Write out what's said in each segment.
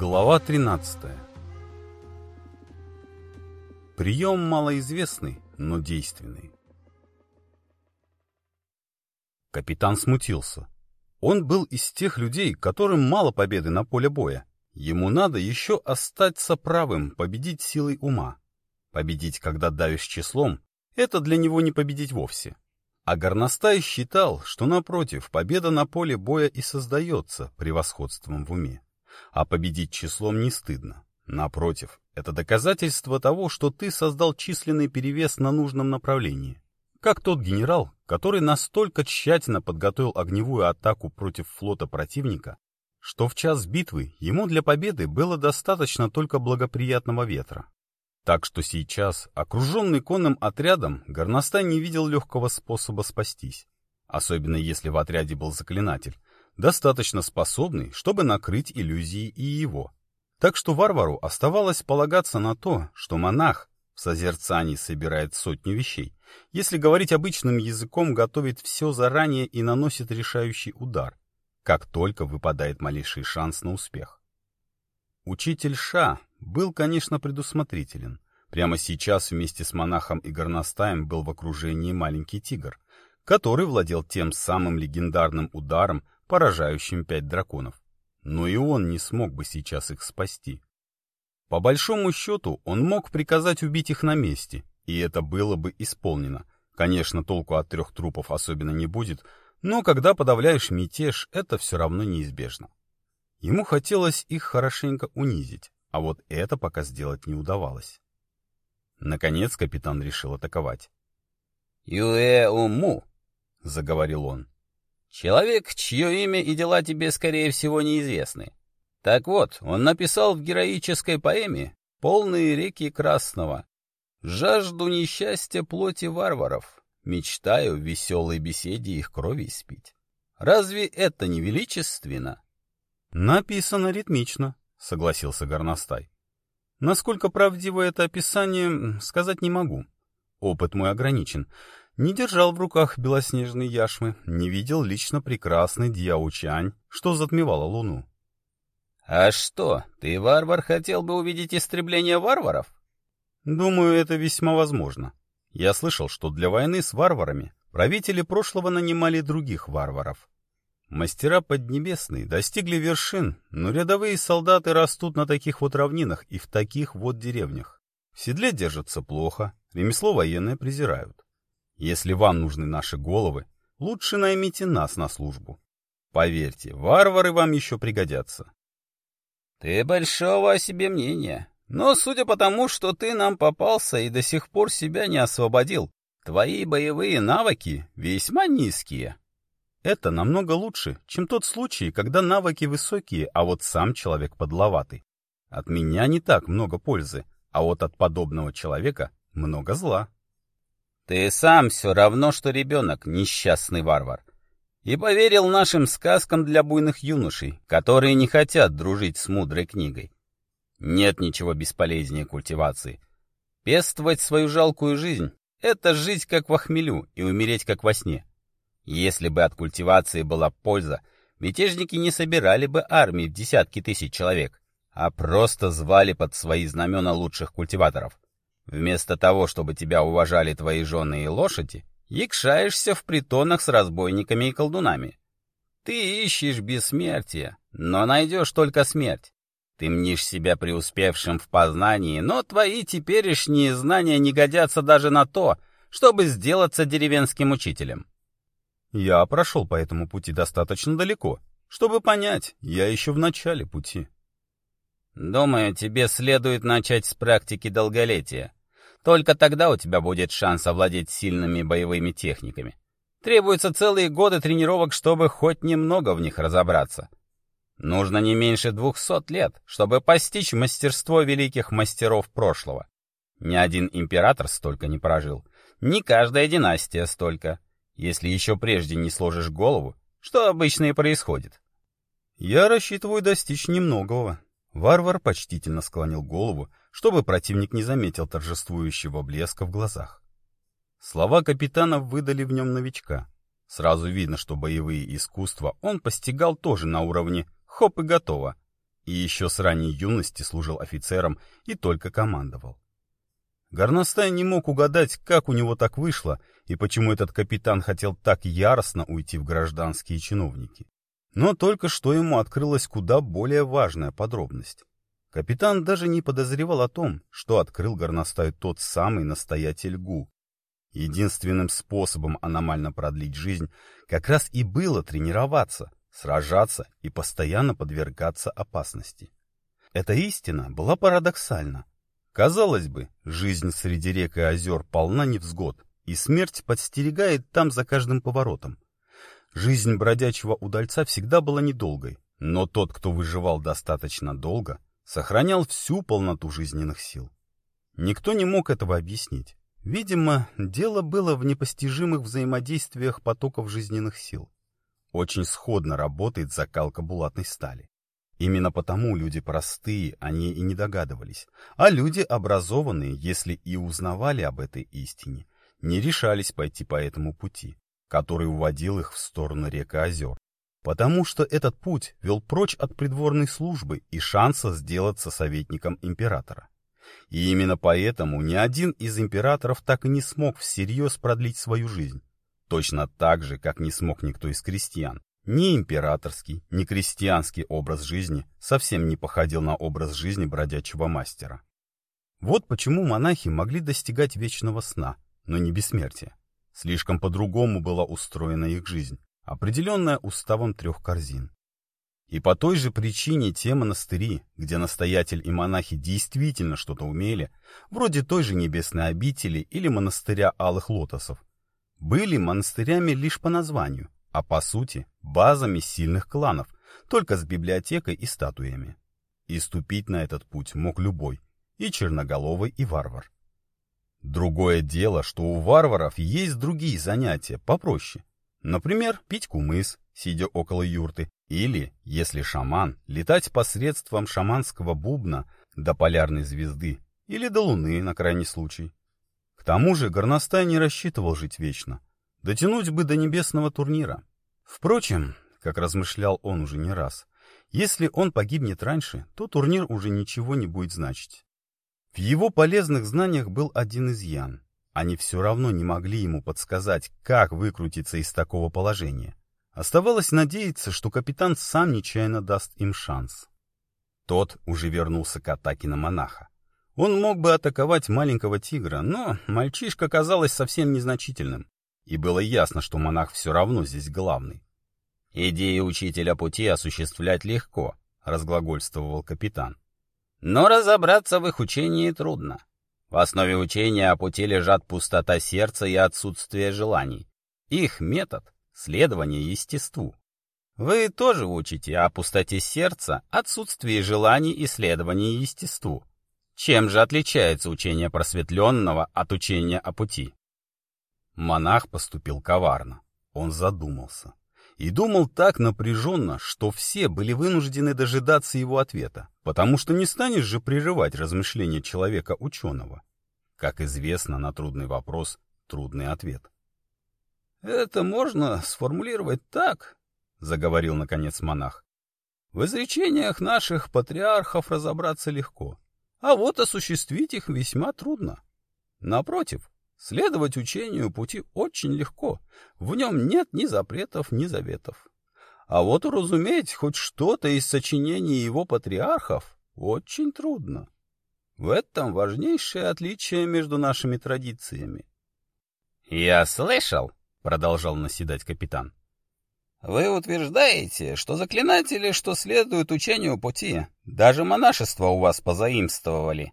Глава 13 Прием малоизвестный, но действенный. Капитан смутился. Он был из тех людей, которым мало победы на поле боя. Ему надо еще остаться правым, победить силой ума. Победить, когда давишь числом, это для него не победить вовсе. А Горностай считал, что, напротив, победа на поле боя и создается превосходством в уме. А победить числом не стыдно. Напротив, это доказательство того, что ты создал численный перевес на нужном направлении. Как тот генерал, который настолько тщательно подготовил огневую атаку против флота противника, что в час битвы ему для победы было достаточно только благоприятного ветра. Так что сейчас, окруженный конным отрядом, горностай не видел легкого способа спастись. Особенно если в отряде был заклинатель, достаточно способный, чтобы накрыть иллюзии и его. Так что варвару оставалось полагаться на то, что монах в созерцании собирает сотню вещей. Если говорить обычным языком, готовит все заранее и наносит решающий удар, как только выпадает малейший шанс на успех. Учитель Ша был, конечно, предусмотрителен. Прямо сейчас вместе с монахом и горностаем был в окружении маленький тигр, который владел тем самым легендарным ударом, поражающим пять драконов. Но и он не смог бы сейчас их спасти. По большому счету, он мог приказать убить их на месте, и это было бы исполнено. Конечно, толку от трех трупов особенно не будет, но когда подавляешь мятеж, это все равно неизбежно. Ему хотелось их хорошенько унизить, а вот это пока сделать не удавалось. Наконец капитан решил атаковать. «Юэ-уму», — заговорил он. «Человек, чье имя и дела тебе, скорее всего, неизвестны. Так вот, он написал в героической поэме «Полные реки Красного». «Жажду несчастья плоти варваров, мечтаю в веселой беседе их крови спить». Разве это не величественно? Написано ритмично, согласился Горностай. Насколько правдиво это описание, сказать не могу. Опыт мой ограничен. Не держал в руках белоснежные яшмы, не видел лично прекрасный Дьяучань, что затмевало луну. — А что, ты, варвар, хотел бы увидеть истребление варваров? — Думаю, это весьма возможно. Я слышал, что для войны с варварами правители прошлого нанимали других варваров. Мастера Поднебесные достигли вершин, но рядовые солдаты растут на таких вот равнинах и в таких вот деревнях. В седле держатся плохо, ремесло военное презирают. Если вам нужны наши головы, лучше наймите нас на службу. Поверьте, варвары вам еще пригодятся. Ты большого о себе мнения, но судя по тому, что ты нам попался и до сих пор себя не освободил, твои боевые навыки весьма низкие. Это намного лучше, чем тот случай, когда навыки высокие, а вот сам человек подловатый. От меня не так много пользы, а вот от подобного человека много зла. Ты сам все равно, что ребенок, несчастный варвар. И поверил нашим сказкам для буйных юношей, которые не хотят дружить с мудрой книгой. Нет ничего бесполезнее культивации. Пестовать свою жалкую жизнь — это жить как во хмелю и умереть как во сне. Если бы от культивации была польза, мятежники не собирали бы армии в десятки тысяч человек, а просто звали под свои знамена лучших культиваторов. Вместо того, чтобы тебя уважали твои жены и лошади, якшаешься в притонах с разбойниками и колдунами. Ты ищешь бессмертие, но найдешь только смерть. Ты мнишь себя преуспевшим в познании, но твои теперешние знания не годятся даже на то, чтобы сделаться деревенским учителем. Я прошел по этому пути достаточно далеко, чтобы понять, я еще в начале пути. Думаю, тебе следует начать с практики долголетия. Только тогда у тебя будет шанс овладеть сильными боевыми техниками. Требуются целые годы тренировок, чтобы хоть немного в них разобраться. Нужно не меньше двухсот лет, чтобы постичь мастерство великих мастеров прошлого. Ни один император столько не прожил, ни каждая династия столько если еще прежде не сложишь голову, что обычно и происходит. Я рассчитываю достичь немногого. Варвар почтительно склонил голову, чтобы противник не заметил торжествующего блеска в глазах. Слова капитана выдали в нем новичка. Сразу видно, что боевые искусства он постигал тоже на уровне «хоп и готово». и еще с ранней юности служил офицером и только командовал. Горностай не мог угадать, как у него так вышло, и почему этот капитан хотел так яростно уйти в гражданские чиновники. Но только что ему открылась куда более важная подробность. Капитан даже не подозревал о том, что открыл горностаю тот самый настоятель Гу. Единственным способом аномально продлить жизнь как раз и было тренироваться, сражаться и постоянно подвергаться опасности. Эта истина была парадоксальна. Казалось бы, жизнь среди рек и озер полна невзгод, и смерть подстерегает там за каждым поворотом. Жизнь бродячего удальца всегда была недолгой, но тот, кто выживал достаточно долго, сохранял всю полноту жизненных сил. Никто не мог этого объяснить. Видимо, дело было в непостижимых взаимодействиях потоков жизненных сил. Очень сходно работает закалка булатной стали. Именно потому люди простые, они и не догадывались. А люди образованные, если и узнавали об этой истине, не решались пойти по этому пути, который уводил их в сторону рек и озер. Потому что этот путь вел прочь от придворной службы и шанса сделаться советником императора. И именно поэтому ни один из императоров так и не смог всерьез продлить свою жизнь. Точно так же, как не смог никто из крестьян. Ни императорский, ни крестьянский образ жизни совсем не походил на образ жизни бродячего мастера. Вот почему монахи могли достигать вечного сна, но не бессмертия. Слишком по-другому была устроена их жизнь, определенная уставом трех корзин. И по той же причине те монастыри, где настоятель и монахи действительно что-то умели, вроде той же небесной обители или монастыря Алых Лотосов, были монастырями лишь по названию, а по сути базами сильных кланов, только с библиотекой и статуями. И ступить на этот путь мог любой, и черноголовый, и варвар. Другое дело, что у варваров есть другие занятия, попроще. Например, пить кумыс, сидя около юрты, или, если шаман, летать посредством шаманского бубна до полярной звезды или до луны на крайний случай. К тому же горностай не рассчитывал жить вечно. Дотянуть бы до небесного турнира. Впрочем, как размышлял он уже не раз, если он погибнет раньше, то турнир уже ничего не будет значить. В его полезных знаниях был один изъян. Они все равно не могли ему подсказать, как выкрутиться из такого положения. Оставалось надеяться, что капитан сам нечаянно даст им шанс. Тот уже вернулся к атаке на монаха. Он мог бы атаковать маленького тигра, но мальчишка казалось совсем незначительным и было ясно, что монах все равно здесь главный. «Идеи учителя пути осуществлять легко», — разглагольствовал капитан. «Но разобраться в их учении трудно. В основе учения о пути лежат пустота сердца и отсутствие желаний. Их метод — следование естеству. Вы тоже учите о пустоте сердца, отсутствии желаний и следовании естеству. Чем же отличается учение просветленного от учения о пути? Монах поступил коварно. Он задумался. И думал так напряженно, что все были вынуждены дожидаться его ответа, потому что не станешь же прерывать размышления человека-ученого. Как известно, на трудный вопрос трудный ответ. «Это можно сформулировать так», — заговорил наконец монах. «В изречениях наших патриархов разобраться легко, а вот осуществить их весьма трудно. Напротив, Следовать учению пути очень легко. В нем нет ни запретов, ни заветов. А вот уразуметь хоть что-то из сочинений его патриархов очень трудно. В этом важнейшее отличие между нашими традициями. «Я слышал», — продолжал наседать капитан, «вы утверждаете, что заклинатели, что следуют учению пути, даже монашество у вас позаимствовали».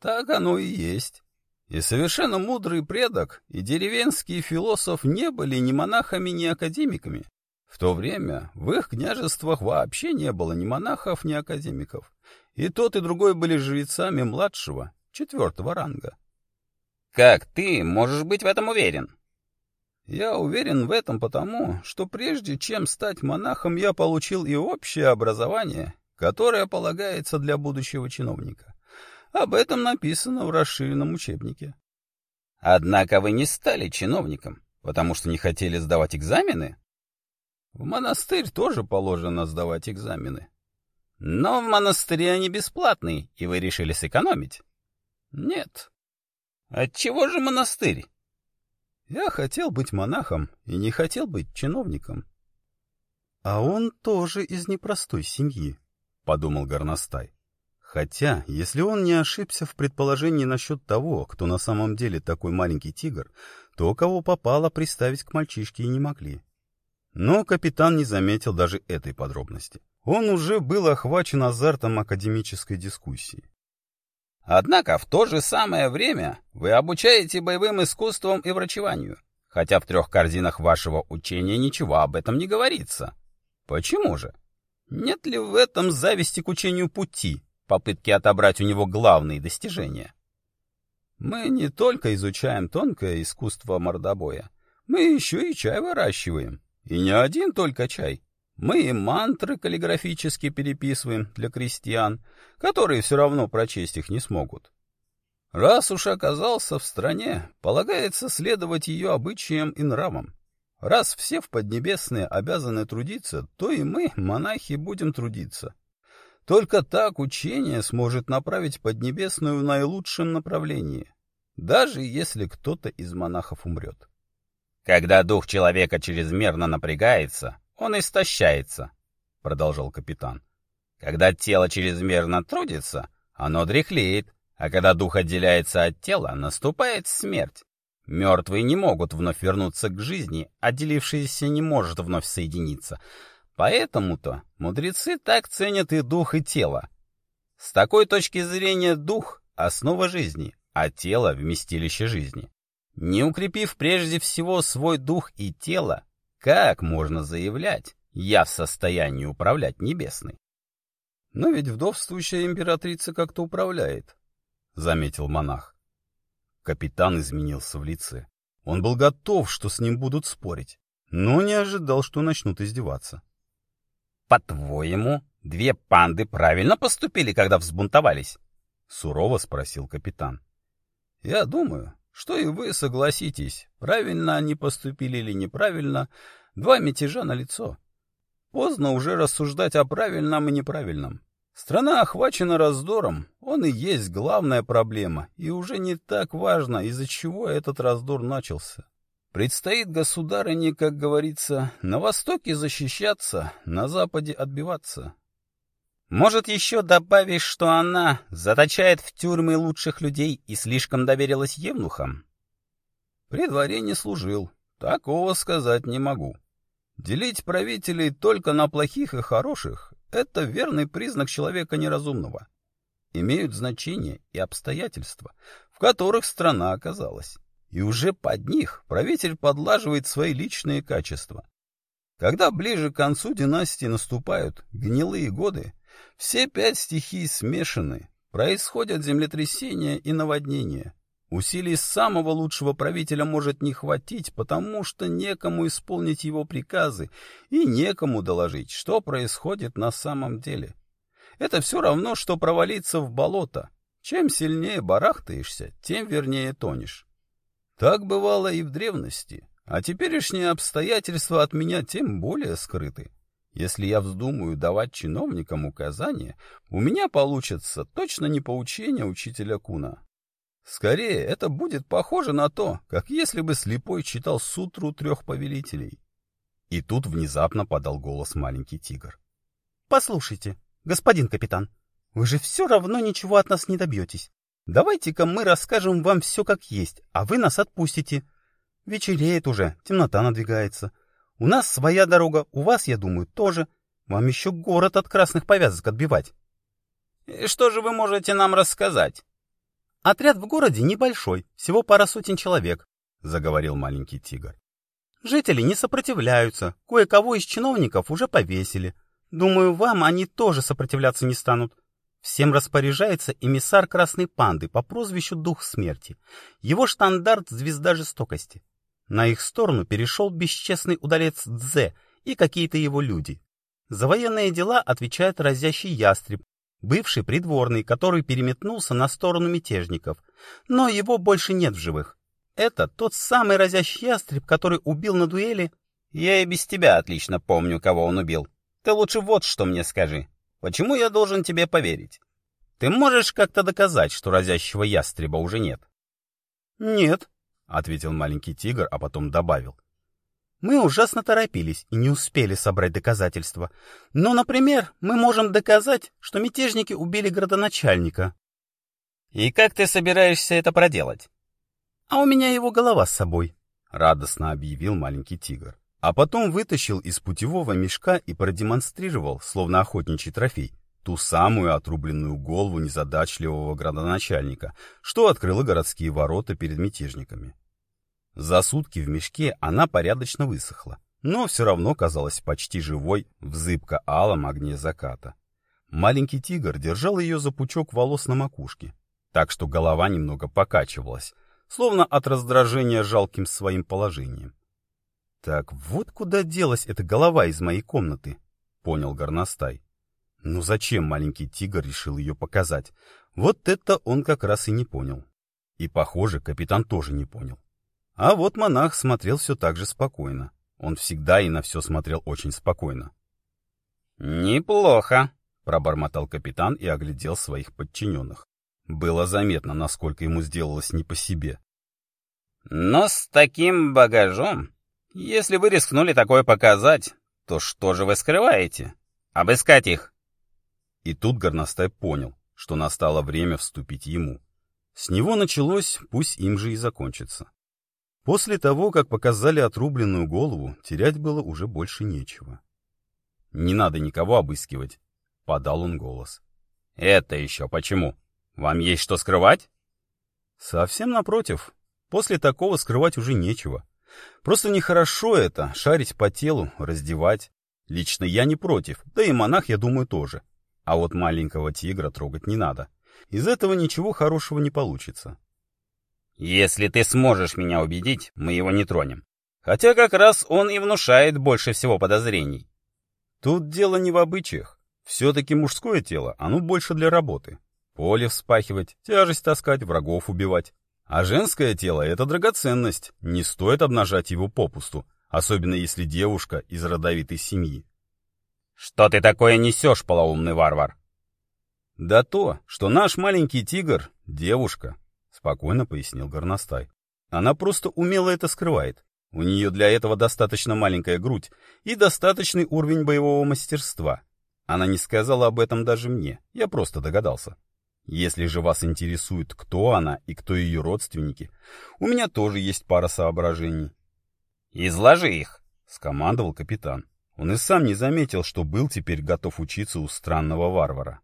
«Так оно и есть». И совершенно мудрый предок и деревенский философ не были ни монахами, ни академиками. В то время в их княжествах вообще не было ни монахов, ни академиков. И тот, и другой были жрецами младшего, четвертого ранга. «Как ты можешь быть в этом уверен?» «Я уверен в этом потому, что прежде чем стать монахом, я получил и общее образование, которое полагается для будущего чиновника. Об этом написано в расширенном учебнике. Однако вы не стали чиновником, потому что не хотели сдавать экзамены? В монастырь тоже положено сдавать экзамены. Но в монастыре они бесплатные, и вы решили сэкономить? Нет. Отчего же монастырь? Я хотел быть монахом и не хотел быть чиновником. А он тоже из непростой семьи, подумал Горностай. Хотя, если он не ошибся в предположении насчет того, кто на самом деле такой маленький тигр, то кого попало приставить к мальчишке и не могли. Но капитан не заметил даже этой подробности. Он уже был охвачен азартом академической дискуссии. Однако в то же самое время вы обучаете боевым искусствам и врачеванию, хотя в трех корзинах вашего учения ничего об этом не говорится. Почему же? Нет ли в этом зависти к учению пути, попытки отобрать у него главные достижения? Мы не только изучаем тонкое искусство мордобоя, мы еще и чай выращиваем. И не один только чай. Мы и мантры каллиграфически переписываем для крестьян, которые все равно прочесть их не смогут. Раз уж оказался в стране, полагается следовать ее обычаям и нравам. Раз все в Поднебесные обязаны трудиться, то и мы, монахи, будем трудиться. Только так учение сможет направить Поднебесную в наилучшем направлении, даже если кто-то из монахов умрет. Когда дух человека чрезмерно напрягается, он истощается, — продолжал капитан. Когда тело чрезмерно трудится, оно дряхлеет, а когда дух отделяется от тела, наступает смерть. Мертвые не могут вновь вернуться к жизни, а делившиеся не может вновь соединиться. Поэтому-то мудрецы так ценят и дух, и тело. С такой точки зрения дух — основа жизни, а тело — вместилище жизни. Не укрепив прежде всего свой дух и тело, как можно заявлять, я в состоянии управлять небесной? Но ведь вдовствующая императрица как-то управляет, — заметил монах. Капитан изменился в лице. Он был готов, что с ним будут спорить, но не ожидал, что начнут издеваться. «По-твоему, две панды правильно поступили, когда взбунтовались?» — сурово спросил капитан. «Я думаю, что и вы согласитесь, правильно они поступили или неправильно, два мятежа на лицо. Поздно уже рассуждать о правильном и неправильном. Страна охвачена раздором, он и есть главная проблема, и уже не так важно, из-за чего этот раздор начался. Предстоит государыне, как говорится, на востоке защищаться, на западе отбиваться. Может, еще добавишь, что она заточает в тюрьмы лучших людей и слишком доверилась евнухам? При дворе не служил, такого сказать не могу. Делить правителей только на плохих и хороших — это верный признак человека неразумного. Имеют значение и обстоятельства, в которых страна оказалась. И уже под них правитель подлаживает свои личные качества. Когда ближе к концу династии наступают гнилые годы, все пять стихий смешаны, происходят землетрясения и наводнения. Усилий самого лучшего правителя может не хватить, потому что некому исполнить его приказы и некому доложить, что происходит на самом деле. Это все равно, что провалиться в болото. Чем сильнее барахтаешься, тем вернее тонешь. Так бывало и в древности, а теперешние обстоятельства от меня тем более скрыты. Если я вздумаю давать чиновникам указания, у меня получится точно не поучение учителя Куна. Скорее, это будет похоже на то, как если бы слепой читал сутру трех повелителей. И тут внезапно подал голос маленький тигр. — Послушайте, господин капитан, вы же все равно ничего от нас не добьетесь. Давайте-ка мы расскажем вам все как есть, а вы нас отпустите. Вечереет уже, темнота надвигается. У нас своя дорога, у вас, я думаю, тоже. Вам еще город от красных повязок отбивать. И что же вы можете нам рассказать? Отряд в городе небольшой, всего пара сотен человек, заговорил маленький тигр. Жители не сопротивляются, кое-кого из чиновников уже повесили. Думаю, вам они тоже сопротивляться не станут. Всем распоряжается эмиссар Красной Панды по прозвищу Дух Смерти. Его штандарт — звезда жестокости. На их сторону перешел бесчестный удалец Дзе и какие-то его люди. За военные дела отвечает разящий ястреб, бывший придворный, который переметнулся на сторону мятежников. Но его больше нет в живых. Это тот самый разящий ястреб, который убил на дуэли... Я и без тебя отлично помню, кого он убил. Ты лучше вот что мне скажи. Почему я должен тебе поверить? Ты можешь как-то доказать, что разящего ястреба уже нет? Нет, ответил маленький тигр, а потом добавил. Мы ужасно торопились и не успели собрать доказательства. Но, например, мы можем доказать, что мятежники убили градоначальника. И как ты собираешься это проделать? А у меня его голова с собой, радостно объявил маленький тигр. А потом вытащил из путевого мешка и продемонстрировал, словно охотничий трофей, ту самую отрубленную голову незадачливого градоначальника, что открыло городские ворота перед мятежниками. За сутки в мешке она порядочно высохла, но все равно казалась почти живой в зыбко-алом огне заката. Маленький тигр держал ее за пучок волос на макушке, так что голова немного покачивалась, словно от раздражения жалким своим положением. «Так вот куда делась эта голова из моей комнаты», — понял горностай. «Ну зачем маленький тигр решил ее показать? Вот это он как раз и не понял. И, похоже, капитан тоже не понял. А вот монах смотрел все так же спокойно. Он всегда и на все смотрел очень спокойно. «Неплохо», — пробормотал капитан и оглядел своих подчиненных. Было заметно, насколько ему сделалось не по себе. «Но с таким багажом если вы рискнули такое показать, то что же вы скрываете? Обыскать их!» И тут горностай понял, что настало время вступить ему. С него началось, пусть им же и закончится. После того, как показали отрубленную голову, терять было уже больше нечего. «Не надо никого обыскивать», — подал он голос. «Это еще почему? Вам есть что скрывать?» «Совсем напротив. После такого скрывать уже нечего. Просто нехорошо это, шарить по телу, раздевать. Лично я не против, да и монах, я думаю, тоже. А вот маленького тигра трогать не надо. Из этого ничего хорошего не получится. Если ты сможешь меня убедить, мы его не тронем. Хотя как раз он и внушает больше всего подозрений. Тут дело не в обычаях. Все-таки мужское тело, оно больше для работы. Поле вспахивать, тяжесть таскать, врагов убивать. А женское тело — это драгоценность, не стоит обнажать его попусту, особенно если девушка из родовитой семьи. «Что ты такое несешь, полоумный варвар?» «Да то, что наш маленький тигр — девушка», — спокойно пояснил горностай. «Она просто умело это скрывает. У нее для этого достаточно маленькая грудь и достаточный уровень боевого мастерства. Она не сказала об этом даже мне, я просто догадался. Если же вас интересует, кто она и кто ее родственники, у меня тоже есть пара соображений. «Изложи их», — скомандовал капитан. Он и сам не заметил, что был теперь готов учиться у странного варвара.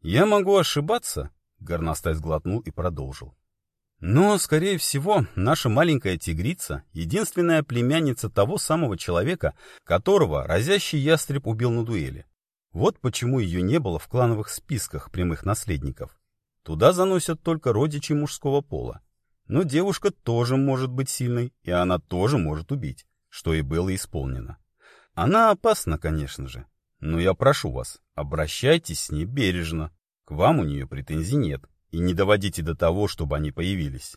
«Я могу ошибаться», — горностай сглотнул и продолжил. «Но, скорее всего, наша маленькая тигрица — единственная племянница того самого человека, которого разящий ястреб убил на дуэли. Вот почему ее не было в клановых списках прямых наследников. Туда заносят только родичи мужского пола. Но девушка тоже может быть сильной, и она тоже может убить, что и было исполнено. Она опасна, конечно же, но я прошу вас, обращайтесь с ней бережно. К вам у нее претензий нет, и не доводите до того, чтобы они появились.